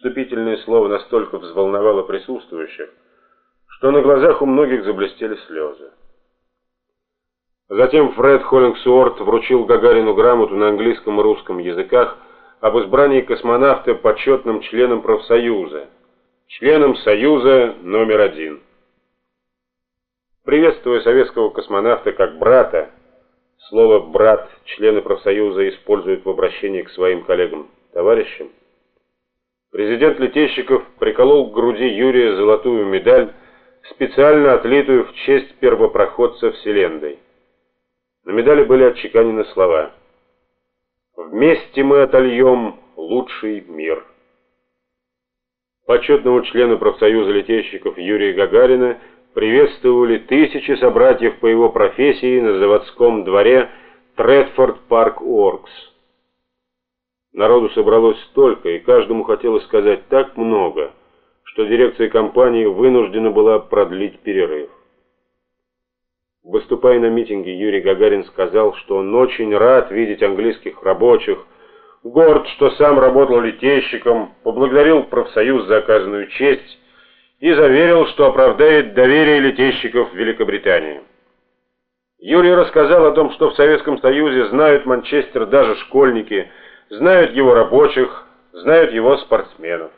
Вступительное слово настолько взволновало присутствующих, что на глазах у многих заблестели слезы. Затем Фред Холлингсуорт вручил Гагарину грамоту на английском и русском языках об избрании космонавта почетным членом профсоюза, членом союза номер один. Приветствуя советского космонавта как брата, слово «брат» члены профсоюза используют в обращении к своим коллегам-товарищам, президент Летещиков приколол к груди Юрия золотую медаль, специально отлитую в честь первопроходца Вселенной. На медали были отчеканены слова «Вместе мы отольем лучший мир». Почетного члена профсоюза летейщиков Юрия Гагарина приветствовали тысячи собратьев по его профессии на заводском дворе Тредфорд Парк Оркс. Народу собралось столько, и каждому хотелось сказать так много, что дирекция компании вынуждена была продлить перерыв. Выступая на митинге, Юрий Гагарин сказал, что он очень рад видеть английских рабочих, горд, что сам работал летейщиком, поблагодарил профсоюз за оказанную честь и заверил, что оправдает доверие летейщиков в Великобритании. Юрий рассказал о том, что в Советском Союзе знают Манчестер даже школьники, знают его рабочих, знают его спортсменов.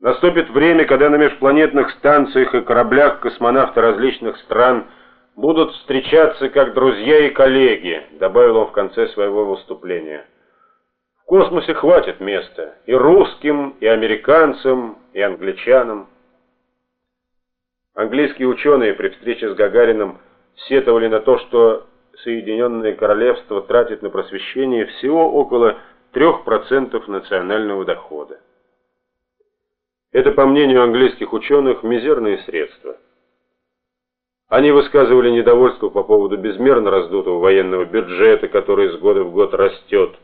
Наступит время, когда на межпланетных станциях и кораблях космонавты различных стран будут встречаться как друзья и коллеги, добавил он в конце своего выступления. В космосе хватит места и русским, и американцам, и англичанам. Английские ученые при встрече с Гагарином сетовали на то, что Соединенное Королевство тратит на просвещение всего около 3% национального дохода. Это, по мнению английских ученых, мизерные средства. Они высказывали недовольство по поводу безмерно раздутого военного бюджета, который из года в год растет.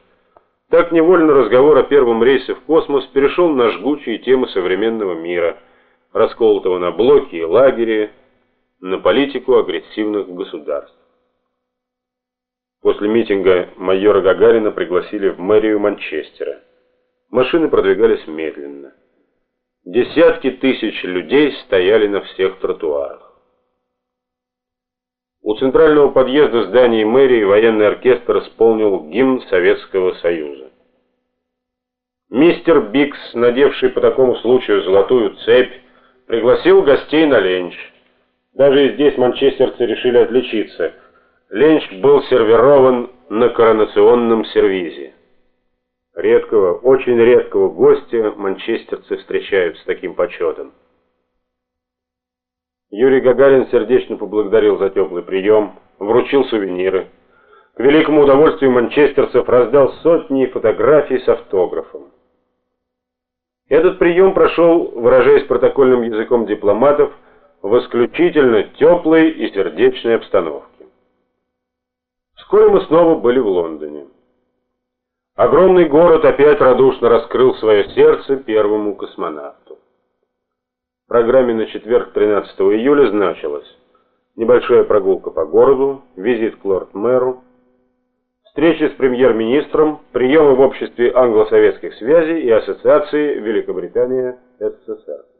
Так невольно разговор о первом рейсе в космос перешел на жгучие темы современного мира, расколотого на блоки и лагеря, на политику агрессивных государств. После митинга майора Гагарина пригласили в мэрию Манчестера. Машины продвигались медленно. Десятки тысяч людей стояли на всех тротуарах. У центрального подъезда здания мэрии военный оркестр исполнил гимн Советского Союза. Мистер Бикс, надевший по такому случаю золотую цепь, пригласил гостей на ленч. Даже здесь манчестерцы решили отличиться. Ленч был сервирован на коронационном сервизе. Редкого, очень редкого гостя манчестерцы встречают с таким почетом. Юрий Гагарин сердечно поблагодарил за теплый прием, вручил сувениры. К великому удовольствию манчестерцев раздал сотни фотографий с автографом. Этот прием прошел, выражаясь протокольным языком дипломатов, в исключительно теплой и сердечной обстановке. Вскоре мы снова были в Лондоне. Огромный город опять радушно раскрыл свое сердце первому космонавту. В программе на четверг 13 июля значилось небольшая прогулка по городу, визит к лорд-мэру, встреча с премьер-министром, приемы в обществе англо-советских связей и ассоциации Великобритания-СССР.